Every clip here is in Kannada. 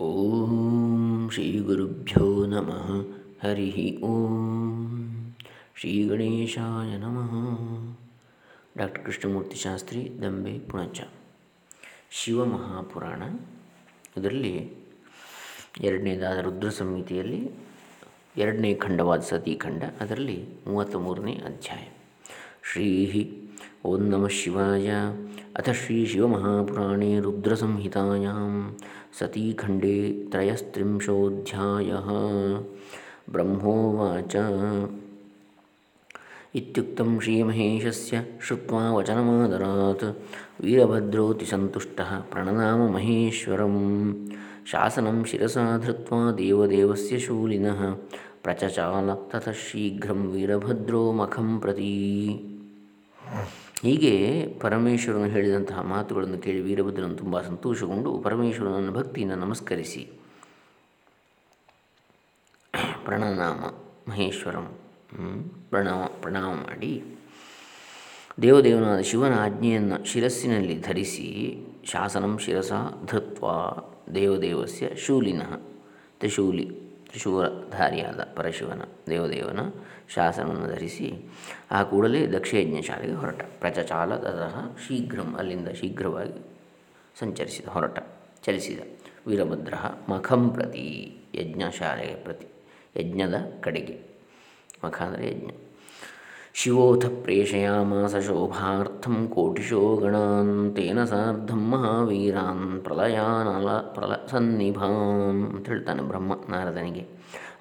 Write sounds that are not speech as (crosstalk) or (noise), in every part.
ಓಂ ಶ್ರೀ ಗುರುಭ್ಯೋ ನಮಃ. ಹರಿ ಓಂ. ಶ್ರೀ ಗಣೇಶಾಯ ನಮಃ. ಡಾಕ್ಟರ್ ಕೃಷ್ಣಮೂರ್ತಿ ಶಾಸ್ತ್ರಿ, ದಂಬೆ, ಪುಣಚ. ಶಿವಮಹಾಪುರಾಣ. ಇದರಲ್ಲಿ ಎರಡನೇದಾದ ರುದ್ರ ಸಂಹಿತೆಯಲ್ಲಿ ಎರಡನೇ ಖಂಡವಾದ ಸತೀಖಂಡ ಅದರಲ್ಲಿ ಮೂವತ್ತ ಮೂರನೇ ಅಧ್ಯಾಯ. ಶ್ರೀ ಓಂ ನಮಃ ಶಿವಾಯ. अथ श्रीशिवमहापुराणे रुद्रसंहितायां सतीखंडे त्रयस्त्रिंशोऽध्यायः। ब्रह्मोवाच। इत्युक्तं श्रीमहेशस्य श्रुत्वा वचनमादरात् वीरभद्रोऽतिसन्तुष्टः प्रणनाम महेश्वरं शासनं शिरसा धृत्वा देवदेवस्य शूलिनः प्रचचाल ततः शीघ्रं वीरभद्रो मखं प्रति। ಹೀಗೆ ಪರಮೇಶ್ವರನು ಹೇಳಿದಂತಹ ಮಾತುಗಳನ್ನು ಕೇಳಿ ವೀರಭದ್ರನು ತುಂಬ ಸಂತೋಷಗೊಂಡು ಪರಮೇಶ್ವರನನ್ನು ಭಕ್ತಿಯಿಂದ ನಮಸ್ಕರಿಸಿ. ಪ್ರಣನಾಮ ಮಹೇಶ್ವರಂ ಪ್ರಣಾಮ ಪ್ರಣಾಮ ಮಾಡಿ. ದೇವದೇವನಾದ ಶಿವನ ಆಜ್ಞೆಯನ್ನು ಶಿರಸ್ಸಿನಲ್ಲಿ ಧರಿಸಿ ಶಾಸನಂ ಶಿರಸ ಧೃತ್ವ ದೇವದೇವಸ್ಯ ಶೂಲಿನಃ ತ್ರಿಶೂಲಿ. ತ್ರಿಶೂಲಧಾರಿಯಾದ ಪರಶಿವನ ದೇವದೇವನ ಶಾಸನವನ್ನು ಧರಿಸಿ ಆ ಕೂಡಲೇ ದಕ್ಷಯಜ್ಞ ಶಾಲೆಗೆ ಹೊರಟ. ಪ್ರಚಚಾಲ ತತಃ ಶೀಘ್ರಂ ಅಲ್ಲಿಂದ ಶೀಘ್ರವಾಗಿ ಸಂಚರಿಸಿದ, ಹೊರಟ, ಚಲಿಸಿದ ವೀರಭದ್ರ ಮಖಂ ಪ್ರತಿ ಯಜ್ಞಶಾಲೆಗೆ ಪ್ರತಿ ಯಜ್ಞದ ಕಡೆಗೆ. ಮಖ ಅಂದರೆ ಯಜ್ಞ. ಶಿವೋಥ ಪ್ರೇಷಯಾಮಾಸ ಶೋಭಾರ್ಥಂ ಕೋಟಿಶೋ ಗಣಾನ್ ತೇನ ಸಾರ್ಧಂ ಮಹಾವೀರಾನ್ ಪ್ರಲಯಾನಲ ಪ್ರಲ ಸನ್ನಿಭಾನ್ ಅಂತ ಹೇಳ್ತಾನೆ ಬ್ರಹ್ಮ ನಾರದನಿಗೆ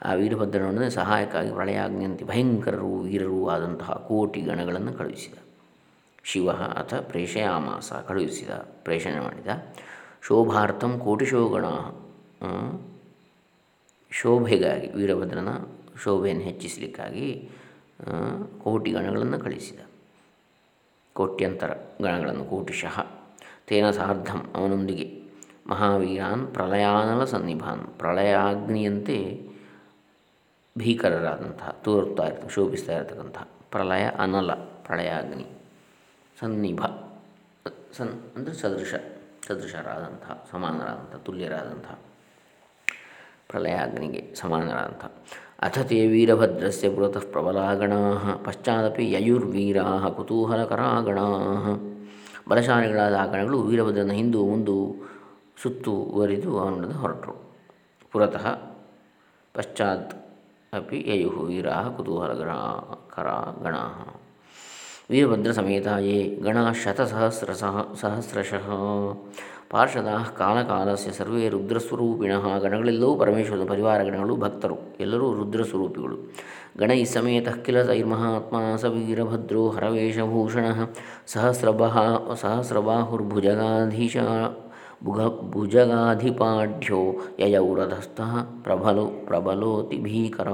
ಆ ವೀರಭದ್ರನೊಡನೆ ಸಹಾಯಕ್ಕಾಗಿ ಪ್ರಳಯಾಗ್ನಿಯಂತೆ ಭಯಂಕರರು ವೀರರೂ ಆದಂತಹ ಕೋಟಿ ಗಣಗಳನ್ನು ಕಳುಹಿಸಿದ. ಶಿವ ಅಥ ಪ್ರೇಷಯಾಮಾಸ ಕಳುಹಿಸಿದ, ಪ್ರೇಷಣೆ ಮಾಡಿದ. ಶೋಭಾರ್ಥಂ ಕೋಟಿಶೋ ಗಣ ಶೋಭೆಗಾಗಿ ವೀರಭದ್ರನ ಶೋಭೆಯನ್ನು ಹೆಚ್ಚಿಸಲಿಕ್ಕಾಗಿ ಕೋಟಿ ಗಣಗಳನ್ನು ಕಳಿಸಿದ. ಕೋಟ್ಯಂತರ ಗಣಗಳನ್ನು ಕೋಟಿಶಃ ತೇನ ಸಾರ್ಧಂ ಅವನೊಂದಿಗೆ ಮಹಾವೀರಾನ್ ಪ್ರಳಯಾನಲ ಸನ್ನಿಭಾನ್. ಪ್ರಳಯಾಗ್ನಿಯಂತೆ ಭೀಕರರಾದಂತಹ, ತೋರುತ್ತಾ ಇರ್ತ ಶೋಭಿಸ್ತಾ ಇರತಕ್ಕಂತಹ ಪ್ರಳಯ ಅನಲ, ಪ್ರಳಯಾಗ್ನಿ, ಸನ್ನಿಭ, ಸನ್, ಅಂದರೆ ಸದೃಶ, ಸದೃಶರಾದಂತಹ ಸಮಾನರಾದಂಥ ತುಲ್ಯರಾದಂತಹ ಪ್ರಳಯಾಗ್ನಿಗೆ ಸಮಾನರಾದಂಥ. ಅಥತೆ ವೀರಭದ್ರಸ್ಯ ಪುರತಃ ಪ್ರಬಲಾಗಣಾ ಪಶ್ಚಾದಪಿ ಯಯುರ್ವೀರಾ ಕುತೂಹಲಕರಾಗಣಾ ಬಲಶಾಲಿಗಳಾದ ಆ ಗಣಗಳು ವೀರಭದ್ರನ ಹಿಂದು ಮುಂದು ಸುತ್ತುವರಿದು ಅವನೊಡನೆ ಹೊರಟರು. ಪುರತಃ ಪಶ್ಚಾತ್ ಅಪಿ ಯಯು ವೀರಾ ಕುತೂಹಲಗಣ ಕರ ಗಣಾ ವೀರಭದ್ರ ಸಮೇತ ಯೇ ಗಣ ಶತಸಹಸ್ರ ಸಹ ಸಹಸ್ರಶಃ. ಪಾರ್ಷದಾ ಕಾಲಕಾಲಸ್ಯ ಸರ್ವೇ ರುದ್ರಸ್ವರೂಪಿಣ ಗಣಗಳೆಲ್ಲವೂ ಪರಮೇಶ್ವರನ ಪರಿವಾರ ಗಣಗಳು ಭಕ್ತರು, ಎಲ್ಲರೂ ರುದ್ರಸ್ವರೂಪಿಗಳು. ಗಣೈ ಸಮೇತ ಕಿಲ ತೈರ್ಮಹಾತ್ಮ ಸ ವೀರಭದ್ರೋ ಹರವೇಶಭೂಷಣ ಸಹಸ್ರಬಹ ಸಹಸ್ರಬಾಹುರ್ಭುಜಗಾಧೀಶ ಭುಗ ಭುಜಗಾಧಿಪಾಢ್ಯೋ ಯಯೌರಧಸ್ಥಃ ಪ್ರಬಲೋ ಪ್ರಬಲೋತಿ ಭೀಕರ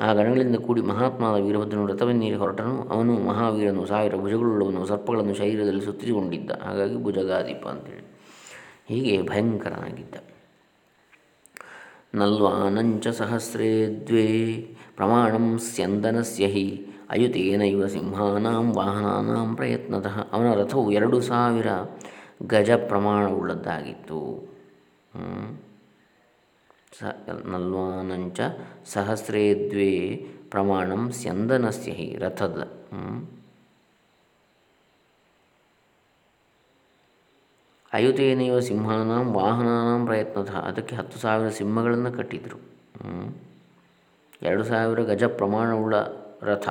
ಆ ಗಣಗಳಿಂದ ಕೂಡಿ ಮಹಾತ್ಮಾದ ವೀರಭದ್ರನು ರಥವನ್ನೀರಿ ಹೊರಟನು. ಅವನು ಮಹಾವೀರನು, ಸಾವಿರ ಭುಜಗಳುಳ್ಳವನು, ಸರ್ಪಗಳನ್ನು ಶರೀರದಲ್ಲಿ ಸುತ್ತಿಕೊಂಡಿದ್ದ. ಹಾಗಾಗಿ ಭುಜಗಾದೀಪ ಅಂತೇಳಿ. ಹೀಗೆ ಭಯಂಕರನಾಗಿದ್ದ. ನಲ್ವಾನಂಚ ಸಹಸ್ರೇ ದ್ವೇ ಪ್ರಮಾಣಂ ಸ್ಯಂದನಸ್ಯ ಹಿ ಅಯುತೇನೈವ ಸಿಂಹಾನಾಂ ವಾಹನಾನಾಂ ಪ್ರಯತ್ನತಃ. ಅವನ ರಥವು ಎರಡು ಸಾವಿರ ಗಜ ಪ್ರಮಾಣವುಳ್ಳದ್ದಾಗಿತ್ತು. ನಲ್ವಾನಂಚ ಸಹಸ್ರೇ ದ್ವೇ ಪ್ರಮಾಣಂ ಹಿ ರಥದ ಅಯುತೇನೈವ ಸಿಂಹಾನಾಂ ವಾಹನಾನಾಂ ಪ್ರಯತ್ನತಃ ಅದಕ್ಕೆ ಹತ್ತು ಸಾವಿರ ಸಿಂಹಗಳನ್ನು ಕಟ್ಟಿದರು। ಎರಡು ಸಾವಿರ ಗಜ ಪ್ರಮಾಣವುಳ್ಳ ರಥ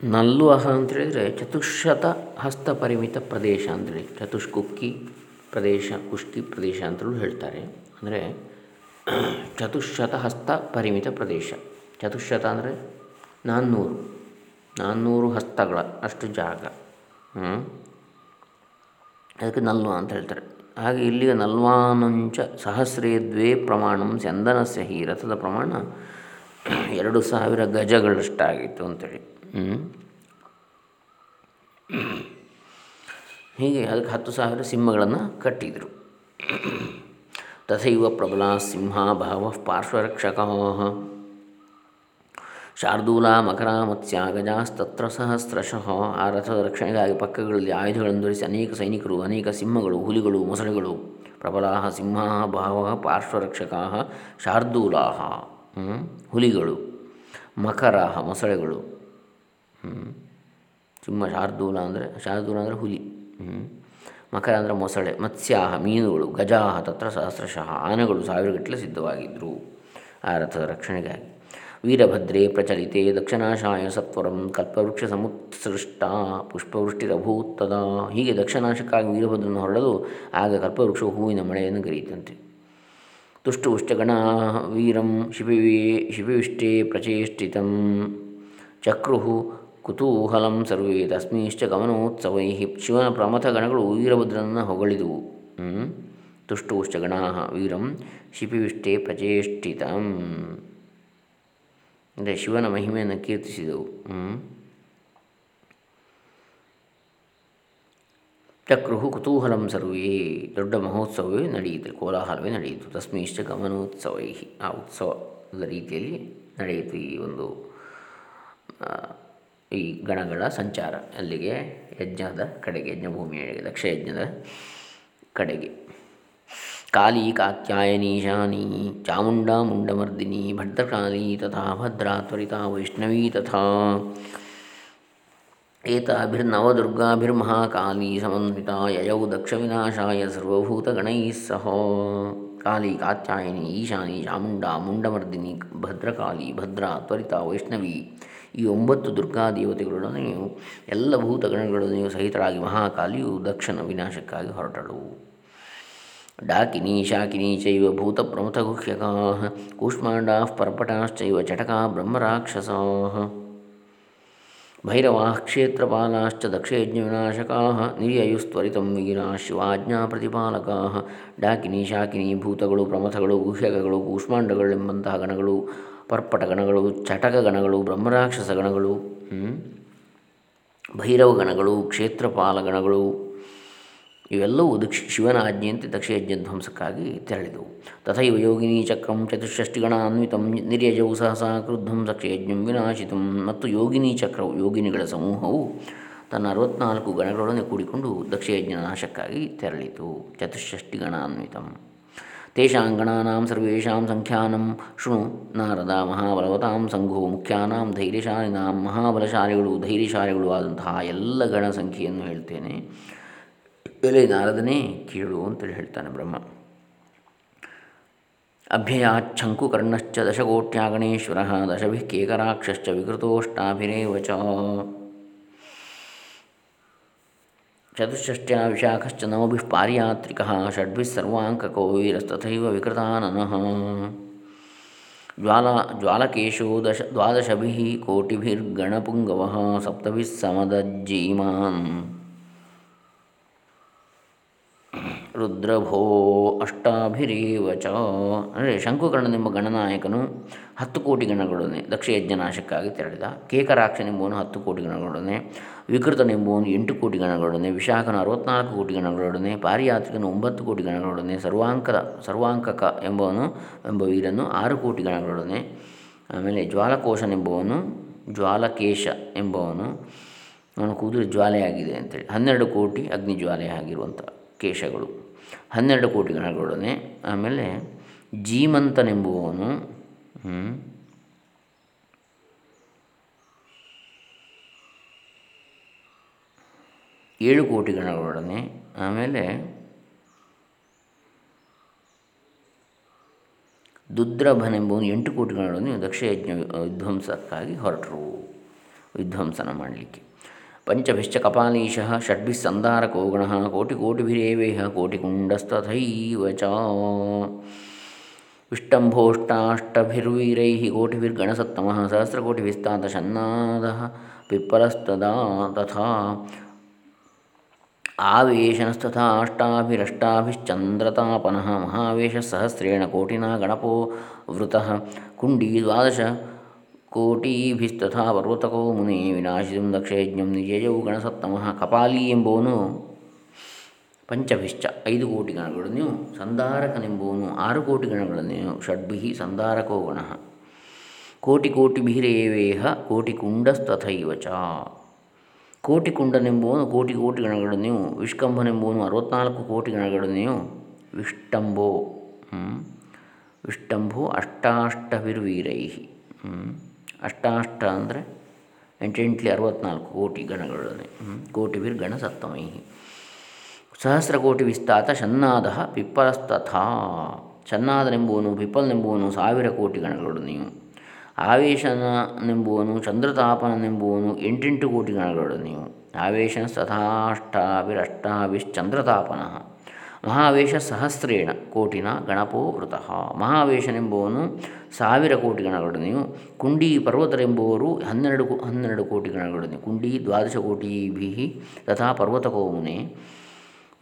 ನಲ್ವಹ ಅಂತೇಳಿದರೆ ಚತುಶ್ಶತ ಹಸ್ತ ಪರಿಮಿತ ಪ್ರದೇಶ ಅಂತೇಳಿ ಚತುಷ್ಕುಕ್ಕಿ ಪ್ರದೇಶ ಕುಷ್ಟಿ ಪ್ರದೇಶ ಅಂತಲೂ ಹೇಳ್ತಾರೆ. ಅಂದರೆ (clears throat) ಚತುಶ್ಶತ ಹಸ್ತ ಪರಿಮಿತ ಪ್ರದೇಶ. ಚತುಶ್ಶತ ಅಂದರೆ ನಾನ್ನೂರು ನಾನ್ನೂರು ಹಸ್ತಗಳ ಅಷ್ಟು ಜಾಗ. ಅದಕ್ಕೆ ನಲ್ವ ಅಂತ ಹೇಳ್ತಾರೆ. ಹಾಗೆ ಇಲ್ಲಿಗೆ ನಲ್ವಾನಂಚ ಸಹಸ್ರೇ ದ್ವೇ ಪ್ರಮಾಣಂ ಚಂದನಸ್ಯ ಹಿ ರಥದ ಪ್ರಮಾಣ (clears throat) ಎರಡು ಸಾವಿರ ಗಜಗಳಷ್ಟಾಗಿತ್ತು ಅಂತೇಳಿ ಹೀಗೆ ಅದಕ್ಕೆ ಹತ್ತು ಸಾವಿರ ಸಿಂಹಗಳನ್ನು ಕಟ್ಟಿದರು. ತಥೈವ ಪ್ರಬಲ ಸಿಂಹ ಬಹವ ಪಾರ್ಶ್ವರಕ್ಷಕ. ಶಾರ್ದೂಲ ಮಕರ ಮತ್ಸ್ಯ ಗಜಾಸ್ತತ್ರ ಸಹಸ್ರಶಃ. ಆ ರಥದ ರಕ್ಷಣೆಗಾಗಿ ಪಕ್ಕಗಳಲ್ಲಿ ಆಯುಧಗಳನ್ನು ಧರಿಸಿ ಅನೇಕ ಸೈನಿಕರು, ಅನೇಕ ಸಿಂಹಗಳು, ಹುಲಿಗಳು, ಮೊಸಳೆಗಳು. ಪ್ರಬಲ ಸಿಂಹ ಬಹವ ಪಾರ್ಶ್ವರಕ್ಷಕಾ. ಶಾರ್ದೂಲಾ ಹುಲಿಗಳು ಮಕರ ಮೊಸಳೆಗಳು. ಸಿಂಹ ಶಾರ್ದೂಲ ಅಂದರೆ ಶಾರ್ದೂಲ ಅಂದರೆ ಹುಲಿ. ಮಕರ ಅಂದರೆ ಮೊಸಳೆ, ಮತ್ಸ್ಯಾಹ, ಮೀನುಗಳು, ಗಜಾಹ, ತತ್ರ ಸಹಸ್ರಶಃ, ಆನೆಗಳು ಸಾವಿರಗಟ್ಟಲೆ ಸಿದ್ಧವಾಗಿದ್ದರು ಆ ರಥದ ರಕ್ಷಣೆಗಾಗಿ. ವೀರಭದ್ರೇ ಪ್ರಚಲಿತೆ ದಕ್ಷಿಣಾಶಾಯ ಸತ್ವರಂ ಕಲ್ಪವೃಕ್ಷ ಸಮುತ್ಸೃಷ್ಟ ಪುಷ್ಪವೃಷ್ಟಿರಭೂತ್ತದ ಹೀಗೆ ದಕ್ಷಿಣಾಶಕ್ಕಾಗಿ ವೀರಭದ್ರನು ಹೊರಡಲು ಆಗ ಕಲ್ಪವೃಕ್ಷವು ಹೂವಿನ ಮಳೆಯನ್ನು ಗರಿಯುತ್ತಂತೆ ತುಷ್ಟು ಉಷ್ಟಗಣ ವೀರಂ ಶಿಪಿವಿ ಶಿಪಿವಿಷ್ಟೇ ಪ್ರಚೇಷ್ಟಿತಂ. ಚಕ್ರು ಕುತೂಹಲಂ ಸರ್ವೇ ತಸ್ಮಿಶ್ಚ ಗಮನೋತ್ಸವೈ. ಶಿವನ ಪ್ರಮಥ ಗಣಗಳು ವೀರಭದ್ರನನ್ನು ಹೊಗಳಿದುವು. ತುಷ್ಟುಶ್ಚ ಗಣಾ ವೀರಂ ಶಿಪಿವಿಷ್ಟೇ ಪ್ರಚೇಷ್ಠಿತ ಅಂದರೆ ಶಿವನ ಮಹಿಮೆಯನ್ನು ಕೀರ್ತಿಸಿದವು. ಚಕ್ರು ಕುತೂಹಲಂ ಸರ್ವೇ. ದೊಡ್ಡ ಮಹೋತ್ಸವವೇ ನಡೆಯಿತು, ಕೋಲಾಹಲವೇ ನಡೆಯಿತು. ತಸ್ಮಿಶ್ಚ ಗಮನೋತ್ಸವೈ. ಆ ಉತ್ಸವದ ರೀತಿಯಲ್ಲಿ ನಡೆಯಿತು ಈ ಒಂದು ಈ ಗಣಗಳ ಸಂಚಾರ ಅಲ್ಲಿಗೆ ಯಜ್ಞದ ಕಡೆಗೆ, ಯಜ್ಞಭೂಮಿಯ ದಕ್ಷ ಯಜ್ಞದ ಕಡೆಗೆ. ಕಾಳಿ ಕಾತ್ಯಾಯನೀಶಾನಿ ಚಾಮುಂಡಾ ಮುಂಡಮರ್ದಿನಿ ಭದ್ರಕಾಳಿ ತಥಾ, ಭದ್ರಾ ತ್ವರಿತಾ, ವೈಷ್ಣವೀ ತಥಾ. ಏತಾಭಿರ್ನವದುರ್ಗಾಭಿರ್ಮಹಾಕಾಲಿ ಸಮನ್ವಿತಾ, ಯಯೌ ದಕ್ಷವಿನಾಶಾಯ ಸರ್ವಭೂತಗಣೈಃ ಸಹ. ಕಾಳಿ ಕಾತ್ಯಾಯನಿ, ಈಶಾನಿ, ಚಾಮುಂಡಾ ಮುಂಡಮರ್ದಿನಿ ಭದ್ರಕಾಳಿ ಭದ್ರಾ ತ್ವರಿತಾ, ವೈಷ್ಣವಿ ಈ ಒಂಬತ್ತು ದುರ್ಗಾ ನೀವು, ಎಲ್ಲ ಭೂತಗಣಗಳೊಡನೆಯೂ ಸಹಿತರಾಗಿ ಮಹಾಕಾಲಿಯು ದಕ್ಷನ ವಿನಾಶಕ್ಕಾಗಿ ಹೊರಟಳು. ಡಾಕಿನಿ ಶಾಕಿನಿ ಚೈವ ಭೂತಪ್ರಮಥಗುಹ್ಯಕಾ ಕೂಷ್ಮಾಂಡಾ ಪರ್ಪಟಾಶ್ಚೈವ ಚಟಕಾ ಬ್ರಹ್ಮರಾಕ್ಷಸಾ ಭೈರವಾ ಕ್ಷೇತ್ರಪಾಲಾಶ್ಚ ದಕ್ಷಯಜ್ಞವಿನಾಶಕಾ ನಿರ್ಯಯುಸ್ತ್ವರಿತಂ ವೀರಾ ಶಿವಾಜ್ಞಾ ಪ್ರತಿಪಾಲಕಾ ಡಾಕಿನಿ ಶಾಕಿನಿ ಭೂತಗಳು ಪ್ರಮಥಗಳು ಗುಹ್ಯಕಗಳು, ಕೂಷ್ಮಾಂಡಗಳೆಂಬಂತಹ ಗಣಗಳು ಪರ್ಪಟ ಗಣಗಳು ಚಟಕ ಗಣಗಳು ಬ್ರಹ್ಮರಾಕ್ಷಸ ಗಣಗಳು ಭೈರವ ಗಣಗಳು ಕ್ಷೇತ್ರಪಾಲ ಗಣಗಳು ಇವೆಲ್ಲವೂ ದಕ್ಷ ಶಿವನ ಆಜ್ಞೆಯಂತೆ ದಕ್ಷಯಜ್ಞ ಧ್ವಂಸಕ್ಕಾಗಿ ತೆರಳಿದವು. ತಥೈವ ಯೋಗಿನಿ ಚಕ್ರಂ ಚತುಷ್ಷಷ್ಟಿಗಣಾನ್ವಿತಂ ನಿರ್ಯಜವು ಸಹಸಾ ಕ್ರುದ್ಧಂ ದಕ್ಷಯಜ್ಞಂ ವಿನಾಶಿತಂ. ಮತ್ತು ಯೋಗಿನಿ ಚಕ್ರವು, ಯೋಗಿನಿಗಳ ಸಮೂಹವು ತನ್ನ ಅರವತ್ನಾಲ್ಕು ಗಣಗಳೊಡನೆ ಕೂಡಿಕೊಂಡು ದಕ್ಷಯಜ್ಞ ನಾಶಕ್ಕಾಗಿ ತೆರಳಿತು. ಚತುಷ್ಷಷ್ಟಿಗಣಾನ್ವಿತಂ. ತೇಷಾಂಗಣಾನಾಂ ಸರ್ವೇಷಾಂ ಸಂಖ್ಯಾನಂ ಶೃಣು ನಾರದ ಮಹಾಬಲವತಾಂ ಸಂಘೋ ಮುಖ್ಯಾನಾಂ ಧೈರ್ಯಶಾಲಿನಾಂ ಮಹಾಬಲಶಾಲಿಗಳು ಧೈರ್ಯಶಾಲಿಗಳು ಆದಂತಹ ಎಲ್ಲ ಗಣ ಸಂಖ್ಯೆಯನ್ನು ಹೇಳ್ತೇನೆ. ಎಲೆ ನಾರದನೇ ಕೇಳು ಅಂತೇಳಿ ಹೇಳ್ತಾನೆ ಬ್ರಹ್ಮ. ಅಭ್ಯಯಾಚ್ಛಂಕುಕರ್ಣಶ್ಚ ದಶಕೋಟ್ಯಾಗಣೇಶ್ವರ ದಶಭಿ ಕೇಕರಾಕ್ಷಶ್ಚ ವಿಕೃತೋಷ್ಟಾಭಿರೇವ ಚತುಷ್ಷಷ್ಟ್ಯಾ ವಿಶಾಖಶ್ಚ ನವಭಿಃ ಪಾರಿಯಾತ್ರಿಕಃ ಷಡ್ಭಿಃ ಸರ್ವಾಂಕಕೋ ವೀರಸ್ತಥೈವ ವಿಕೃತಾನನಃ ಜ್ವಾಲ ಜ್ವಾಲಕೇಶೋ ದಶ ದ್ವಾದಶಭಿಃ ಕೋಟಿಭಿರ್ಗಣಪುಂಗವಃ ಸಪ್ತಭಿಃ ಸಮದಜ್ಜೀಮಾನ್ ರುದ್ರಭೋ ಅಷ್ಟಾಭಿರೀವ ಚ. ಅಂದರೆ ಶಂಕುಕರ್ಣನೆಂಬ ಗಣನಾಯಕನು ಹತ್ತು ಕೋಟಿ ಗಣಗಳೊಡನೆ ದಕ್ಷಯಜ್ಞ ಯಜ್ಞನಾಶಕ್ಕಾಗಿ ತೆರಳಿದ ಕೇಕರಾಕ್ಷನೆಂಬುವನು ಹತ್ತು ಕೋಟಿ ಗಣಗಳೊಡನೆ ವಿಕೃತನೆಂಬುವನು ಎಂಟು ಕೋಟಿ ಗಣಗಳೊಡನೆ ವಿಶಾಖನ ಅರವತ್ನಾಲ್ಕು ಕೋಟಿ ಗಣಗಳೊಡನೆ ಪಾರಿಯಾತ್ರಿಕನು ಒಂಬತ್ತು ಕೋಟಿ ಗಣಗಳೊಡನೆ ಸರ್ವಾಂಕದ, ಸರ್ವಾಂಕಕ ಎಂಬವನು, ಎಂಬ ವೀರನು ಆರು ಕೋಟಿ ಗಣಗಳೊಡನೆ ಆಮೇಲೆ ಜ್ವಾಲಕೋಶನೆಂಬುವನು ಜ್ವಾಲಕೇಶ ಎಂಬವನು, ಅವನು ಕೂದಲು ಜ್ವಾಲೆಯಾಗಿದೆ ಅಂತೇಳಿ. ಹನ್ನೆರಡು ಕೋಟಿ ಅಗ್ನಿ ಜ್ವಾಲೆಯಾಗಿರುವಂಥ ಕೇಶಗಳು. ಹನ್ನೆರಡು ಕೋಟಿ ಗಣಗಳೊಡನೆ ಆಮೇಲೆ ಜೀಮಂತನೆಂಬುವವನು ಏಳು ಕೋಟಿ ಗಣಗಳೊಡನೆ ಆಮೇಲೆ ದುದ್ರಭನೆಂಬುವನು ಎಂಟು ಕೋಟಿ ಗಣಗಳೊಡನೆ ದಕ್ಷಯಜ್ಞ ವಿಧ್ವಂಸಕ್ಕಾಗಿ ಹೊರಟರು, ವಿಧ್ವಂಸನ ಮಾಡಲಿಕ್ಕೆ. पञ्चभिश्च कपालीशः षड्भिः सन्धारकोगणः कोटिकोटिभिरेवेह कोटिकुण्डस्तथैव च। विष्टम्भोष्टाष्टभिर्वीरैः कोटिभिर्गणसत्तमः सहस्रकोटिभिस्तातशन्नादः पिप्पलस्तदा तथा आवेशनस्तथाष्टाभिरष्टाभिश्चन्द्रतापनः महावेशसहस्रेण कोटिना गणपो वृतः कुण्डी द्वादश ಕೋಟಿಭಿಸ್ತಥಾ ಪರ್ವತಕೋ ಮುನಿ ವಿನಾಶಿಂ ದಕ್ಷಯಜ್ಞಂ ನಿಜಯೌ ಗಣಸತ್ತಮಃ ಕಪಾಲಿ ಎಂಬುವನು ಪಂಚಭಿಶ್ಚ ಐದು ಕೋಟಿ ಗಣಗಳನ್ನು ಸಂಧಾರಕನೆಂಬುವನು ಆರು ಕೋಟಿ ಗಣಗಳನ್ನು. ಷಡ್ಭಿ ಸಂಧಾರಕೋ ಗಣ. ಕೋಟಿ ಕೋಟಿ ಭೀರೇವೇಹ ಕೋಟಿ ಕುಂಡಸ್ತಥೈವ ಚ. ಕೋಟಿ ಕುಂಡನೆಂಬುವನು ಕೋಟಿ ಕೋಟಿ ಗಣಗಳನ್ನು. ವಿಷ್ಕಂಭನೆಂಬುವನು ಅರವತ್ನಾಲ್ಕು ಕೋಟಿ ಗಣಗಳನ್ನು. ವಿಷ್ಟಂಭೋ ವಿಷ್ಟಂಭೋ ಅಷ್ಟಾಷ್ಟವಿರ್ವೀರೈ ಅಷ್ಟಾಷ್ಟ ಅಂದರೆ ಎಂಟೆಂಟ್ಲಿ ಅರವತ್ನಾಲ್ಕು ಕೋಟಿ ಗಣಗಳನ್ನೇ ಕೋಟಿಭಿರ್ ಗಣ ಸತ್ತಮೈ ಸಹಸ್ರಕೋಟಿ ವಿಸ್ತಾತ ಷನ್ನಾದ ಪಿಪ್ಪಲಸ್ತಥಾ ಶನ್ನಾದನೆಂಬುವನು ಪಿಪ್ಪಲನೆಂಬುವನು ಸಾವಿರ ಕೋಟಿ ಗಣಗಳೊಡನೆಯು ಆವೇಶನೆಂಬುವನು ಚಂದ್ರತಾಪನೆಂಬುವನು ಎಂಟೆಂಟು ಕೋಟಿ ಗಣಗಳೊಡನೆಯು ಆವೇಶನ ತಥಾಷ್ಟಾಭಿರಷ್ಟಾಭಿಶ್ಚಂದ್ರತಾಪನ ಮಹಾವೇಶ ಸಹಸ್ರೇಣ ಕೋಟಿನ ಗಣಪೋ ವೃತಃ. ಮಹಾವೇಶನೆಂಬುವನು ಸಾವಿರ ಕೋಟಿ ಗಣಗಳನ್ನೆಯೂ ಕುಂಡಿ ಪರ್ವತರೆಂಬುವರು ಹನ್ನೆರಡು ಹನ್ನೆರಡು ಕೋಟಿ ಗಣಗಳನ್ನೆಯೂ ಕುಂಡಿ, ದ್ವಾದಶ ಕೋಟಿಭಿ ತಥಾ ಪರ್ವತಕೋಮುನೆ,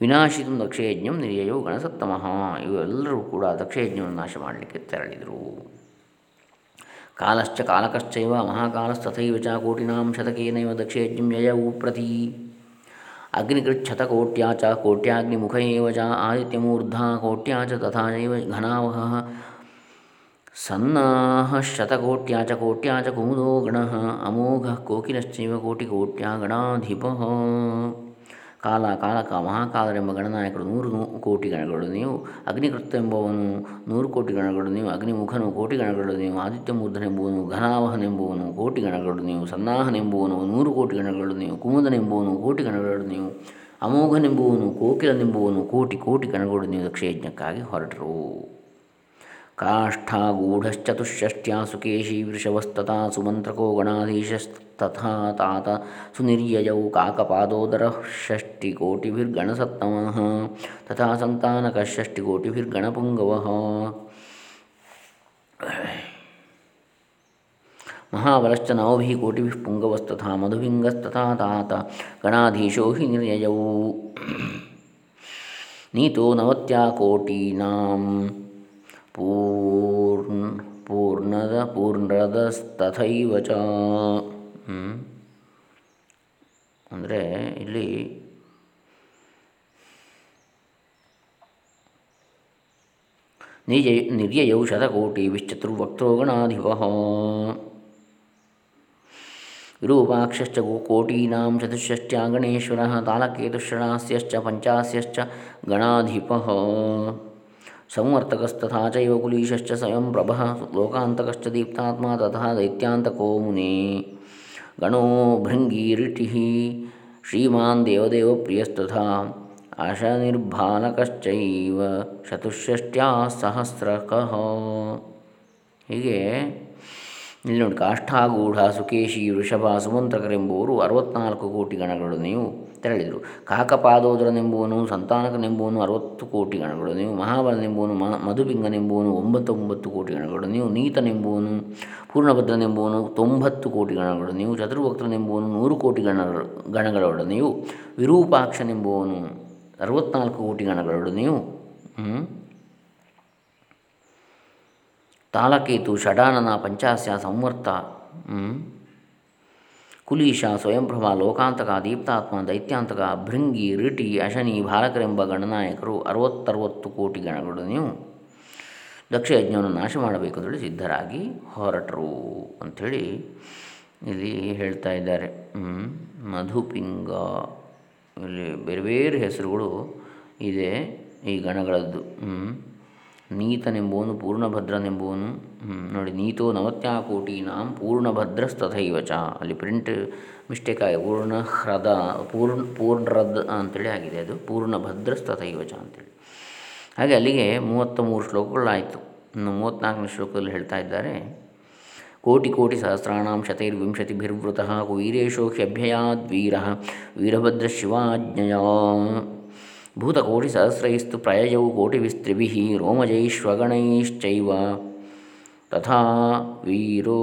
ವಿನಾಶಿತು ದಕ್ಷಯಜ್ಞಂ ನಿರ್ಯಯೋ ಗಣಸತ್ತಮಃ. ಇವೆಲ್ಲರೂ ಕೂಡ ದಕ್ಷಯಜ್ಞವನ್ನು ನಾಶ ಮಾಡಲಿಕ್ಕೆ ತೆರಳಿದರು. ಕಾಲಶ್ಚ ಕಾಲಕಶ್ಚೈವ ಮಹಾಕಾಲಸ್ತಥೈವ ಚ ಕೋಟಿನಾಂ ಶತಕೇನೈವ ದಕ್ಷಯಜ್ಞಂ ಯಯೌ ಪ್ರತಿ. ಅಗ್ನಿಕೃಚ್ಛತಕೋಟ್ಯಾ ಚ ಕೋಟ್ಯಾಗ್ನಿಮುಖ ಏವ ಚ ಆದಿತ್ಯಮೂರ್ಧಾ ಕೋಟ್ಯಾ ಚ ತಥಾ ಚೈವ ಘನಾವಹಃ ಸನ್ನಾಹ ಶತಕೋಟ್ಯಾ ಚ ಕೋಟ್ಯಾ ಚ ಕುಮುದೋ ಗಣಃ ಅಮೋಘಃ ಕೋಕಿಲಶ್ಚೈವ ಕೋಟಿಕೋಟ್ಯಾ ಗಣಾಧಿಪಃ ಕಾಲ, ಕಾಲಕ ಮಹಾಕಾಲರೆಂಬ ಗಣನಾಯಕರು ನೂರು ಕೋಟಿ ಗಣಗಳು ನೀವು ಅಗ್ನಿಕೃತ ಎಂಬುವನು ನೂರು ಕೋಟಿ ಗಣಗಳು ನೀವು, ಅಗ್ನಿಮುಖನು ಕೋಟಿ ಗಣಗಳು ನೀವು ಆದಿತ್ಯಮೂರ್ಧನೆಂಬುವನು ಘನಾವಹನೆಂಬುವನು ಕೋಟಿ ಗಣಗಳು ನೀವು ಸನ್ನಾಹನೆಂಬುವನು ನೂರು ಕೋಟಿ ಗಣಗಳು ನೀವು ಕುಮುದನೆಂಬುವನು ಕೋಟಿ ಗಣಗಳು ನೀವು ಅಮೋಘನೆಂಬುವನು ಕೋಕಿಲನೆಂಬುವನು ಕೋಟಿ ಕೋಟಿ ಗಣಗಳು ನೀವು ದಕ್ಷಯಜ್ಞಕ್ಕಾಗಿ ಹೊರಟರು. काष्ठागूढश्चतुष्षष्ट्या सुकेशी वृषभस्तथा सुमन्त्रको गणाधीशस्तथा तात सुनिर्ययौ काकपादोदरः षष्टिकोटिभिर्गणसत्तमः तथा सन्तानकः षष्टिकोटिभिर्गणपुङ्गवः महाबलश्च नवभिः कोटिभिः पुङ्गवस्तथा मधुभिङ्गस्तथा तात गणाधीशो हि निर्ययौ नीतो नवत्या कोटीनां ಪೂರ್ಣ ಪೂರ್ಣದ ಪೂರ್ಣದಸ್ತಥೈವ ಚ. ಅಂದರೆ ಇಲ್ಲಿ ನಿಜ ನಿರ್ಯಯೌ ಶತಕೋಟಿ ವಿಶ್ಚತುರ್ವಕ್ತೃಗಣಾಧಿಪ. ವಿರೂಪಾಕ್ಷಶ್ಚ ಕೋಟೀನಾಂ ಚತುಷ್ಷಷ್ಟ್ಯಾ ಗಣೇಶ್ವರः ತಾಲಕೇತುಶ್ರಣಾಸ್ಯಶ್ಚ ಪಂಚಾಸ್ಯಶ್ಚ ಗಣಾಧಿಪಃ. ಸಂವರ್ತಕಸ್ತಥಾ ಚೈವ ಕುಲೀಶಶ್ಚ ಸ್ವಯಂ ಪ್ರಭಃ ಲೋಕಾಂತಕಶ್ಚ ದೀಪ್ತಾತ್ಮ ತಥಾ ದೈತ್ಯಾಂತಕೋ ಮುನೇ ಗಣೋ ಭೃಂಗೀರಿಟಿಃ ಶ್ರೀಮಾನ್ ದೇವದೇವ ಪ್ರಿಯಸ್ತಥಾ ಅಶನಿರ್ಭಾಲಕಶ್ಚೈವ ಚತುಷ್ಷಷ್ಟ್ಯಾ ಸಹಸ್ರಕಃ ಹೀಗೆ ಇಲ್ಲಿ ನೋಡಿ, ಕಾಷ್ಠಾಗೂಢ ಸುಕೇಶಿ ವೃಷಭ ಸುಮಂತ್ರಕರೆಂಬುವರು ಅರವತ್ನಾಲ್ಕು ಕೋಟಿ ಗಣಗಳು ನೀವು ತೆರಳಿದರು ಕಾಕಪಾದೋದರನೆಂಬುವನು, ಸಂತಾನಕನೆಂಬುವನು ಅರವತ್ತು ಕೋಟಿ ಗಣಗಳು. ನೀವು ಮಹಾಬಲನೆಂಬುವನು, ಮ, ಮಧುಬಿಂಗನೆಂಬುವನು ಒಂಬತ್ತು ಒಂಬತ್ತು ಕೋಟಿ ಗಣಗಳು. ನೀವು ನೀತನೆಂಬುವನು, ಪೂರ್ಣಭದ್ರನೆಂಬುವನು ತೊಂಬತ್ತು ಕೋಟಿ ಗಣಗಳು. ನೀವು ಚತುರ್ಭಕ್ತನೆಂಬುವನು ನೂರು ಕೋಟಿ ಗಣಗಳು ಗಣಗಳೊಡ ನೀವು ವಿರೂಪಾಕ್ಷನೆಂಬುವನು ಅರವತ್ನಾಲ್ಕು ಕೋಟಿ ಗಣಗಳೊಡ ನೀವು ತಾಲಕೇತು ಷಡಾನನ, ಪಂಚಾಸ್ಯ, ಸಂವರ್ತ ಕುಲೀಶ, ಸ್ವಯಂಪ್ರಭ, ಲೋಕಾಂತಕ, ದೀಪ್ತಾತ್ಮ, ದೈತ್ಯಾಂತಕ, ಭೃಂಗಿ, ರಿಟಿ, ಅಶನಿ, ಭಾರಕರೆಂಬ ಗಣನಾಯಕರು ಅರವತ್ತರವತ್ತು ಕೋಟಿ ಗಣಗಳನ್ನು ದಕ್ಷ ಯಜ್ಞವನ್ನು ನಾಶ ಮಾಡಬೇಕೆಂದೇಳಿ ಸಿದ್ಧರಾಗಿ ಹೊರಟರು ಅಂಥೇಳಿ ಇಲ್ಲಿ ಹೇಳ್ತಾ ಇದ್ದಾರೆ. ಮಧುಪಿಂಗ. ಇಲ್ಲಿ ಬೇರೆ ಬೇರೆ ಹೆಸರುಗಳು ಇದೆ ಈ ಗಣಗಳದ್ದು. ನೀತನೆಂಬುವನು ಪೂರ್ಣಭದ್ರನೆಂಬುವನು. ನೋಡಿ, ನೀತೋ ನವತ್ಯಾ ಕೋಟೀನಾಂ ಪೂರ್ಣಭದ್ರಸ್ತಥೈವ ಚ. ಅಲ್ಲಿ ಪ್ರಿಂಟ್ ಮಿಸ್ಟೇಕ್ ಆಗಿದೆ ಪೂರ್ಣ ಹ್ರದ ಪೂರ್ಣ, ಪೂರ್ಣರದ್ ಅಂತೇಳಿ ಆಗಿದೆ ಅದು. ಪೂರ್ಣಭದ್ರಸ್ತಥೈವ ಚ ಅಂತೇಳಿ. ಹಾಗೆ ಅಲ್ಲಿಗೆ ಮೂವತ್ತ ಮೂರು ಶ್ಲೋಕಗಳಾಯಿತು. ಇನ್ನು ಮೂವತ್ತ್ನಾಲ್ಕನೇ ಶ್ಲೋಕದಲ್ಲಿ ಹೇಳ್ತಾ ಇದ್ದಾರೆ, ಕೋಟಿ ಕೋಟಿ ಸಹಸ್ರಾಂ ಶತೈರ್ವಿಂಶತಿಭಿರ್ವೃತಃ ವೀರೇಶೋ ಹ್ಯಭ್ಯಯಾದ್ವೀರ ವೀರಭದ್ರ ಶಿವಾಜ್ಞಯ ಭೂತಕೋಟಿಸಹಸ್ರೈಸ್ತು ಪ್ರಯಜೌ ಕೋಟಿವಿಸ್ತ್ರಿಭಿः ರೋಮಜೈಶ್ವಗಣೈಶ್ಚೈವ. ತಥಾ ವೀರೋ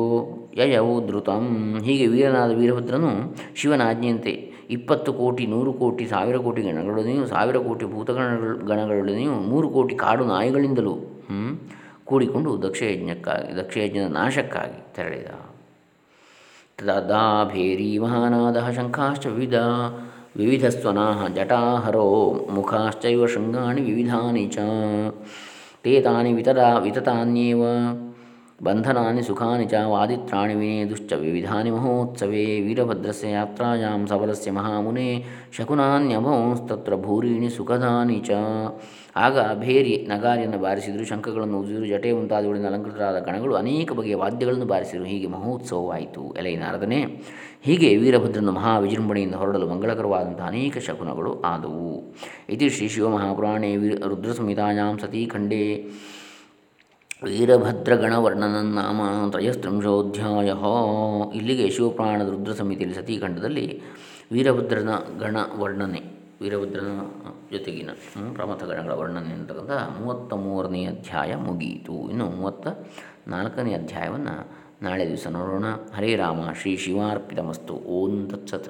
ಯಯೌ ಧೃತಂ ಹೀಗೆ ವೀರನಾದ ವೀರಭದ್ರನು ಶಿವನ ಆಜ್ಞೆಯಂತೆ ಇಪ್ಪತ್ತು ಕೋಟಿ, ನೂರು ಕೋಟಿ, ಸಾವಿರ ಕೋಟಿ ಗಣಗಳೊಡನೆಯೂ, ಸಾವಿರ ಕೋಟಿ ಭೂತಗಣಗಳು, ಗಣಗಳೊಡನೆಯೂ, ಮೂರು ಕೋಟಿ ಕಾಡು ನಾಯಿಗಳಿಂದಲೂ ಕೂಡಿಕೊಂಡು ದಕ್ಷಯಜ್ಞಕ್ಕಾಗಿ, ದಕ್ಷಯಜ್ಞದ ನಾಶಕ್ಕಾಗಿ ತೆರಳಿದ. ತದಾ ಭೇರಿ ಮಹಾನಾದ ಶಂಖಾಶ್ಚ ವಿವಿಧ ವಿವಿಧಸ್ವನಾಹ ಜಟಾಹರೋ ಮುಖಾಶ್ಚೈವ ಶೃಂಗಾಣಿ ವಿವಿಧಾನಿ ಚ ತೇ ತಾನಿ ವಿತದ ವಿತತಾನ್ಯೇವ. ಸುಖಾನಿ ಚ ವಾದಿತ್ರಾಣಿ ವಿನೇದುಶ್ಚ ವಿವಿಧಾನಿ ಮಹೋತ್ಸವೇ ವೀರಭದ್ರಸ್ಯ ಯಾತ್ರಾಯಾಂ ಸಬಲಸ್ಯ ಮಹಾಮುನೆ ಶಕುನಾನ್ಯಭಂಸ್ತತ್ರ ಭೂರಿಣಿ ಸುಖದಾನಿ ಚ. ಆಗ ಭೇರಿ ನಗಾರಿಯನ್ನು ಬಾರಿಸಿದರು, ಶಂಖಗಳನ್ನು ಉಜಿರು ಜಟೆ ಮುಂತಾದವುಗಳಿಂದ ಅಲಂಕೃತರಾದ ಗಣಗಳು ಅನೇಕ ಬಗೆಯ ವಾದ್ಯಗಳನ್ನು ಬಾರಿಸಿದರು. ಹೀಗೆ ಮಹೋತ್ಸವವಾಯಿತು. ಎಲೈ ನಾರದನೆ, ಹೀಗೆ ವೀರಭದ್ರನು ಮಹಾ ವಿಜೃಂಭಣೆಯಿಂದ ಹೊರಡಲು ಮಂಗಳಕರವಾದಂತಹ ಅನೇಕ ಶಕುನಗಳು ಆದವು. ಇತಿ ಶ್ರೀ ಶಿವಮಹಾಪುರಾಣೇ ವೀರ ರುದ್ರಸಂಹಿತಾಯಾಂ ಸತೀಖಂಡೇ ನಾಮ ತ್ರಯಸ್ತ್ರಿಂಶೋಧ್ಯಾಯ ಇಲ್ಲಿಗೆ ಶಿವಪುರಾಣದ ರುದ್ರ ಸಮಿತಿಯಲ್ಲಿ ಸತೀಖಂಡದಲ್ಲಿ ವೀರಭದ್ರನ ಗಣ ವರ್ಣನೆ ವೀರಭದ್ರನ ಜೊತೆಗಿನ ಪ್ರಮಥ ಗಣಗಳ ವರ್ಣನೆ ಅಂತಕ್ಕಂಥ ಮೂವತ್ತ ಮೂರನೇ ಅಧ್ಯಾಯ ಮುಗಿಯಿತು ಇನ್ನು ಮೂವತ್ತ ನಾಲ್ಕನೇ ಅಧ್ಯಾಯವನ್ನು ನಾಳೆ ದಿವಸ ನೋಡೋಣ. ಹರೇ ರಾಮ, ಶ್ರೀ ಶಿವಾರ್ಪಿತಮಸ್ತು. ಓಂ ತತ್ಸತ್.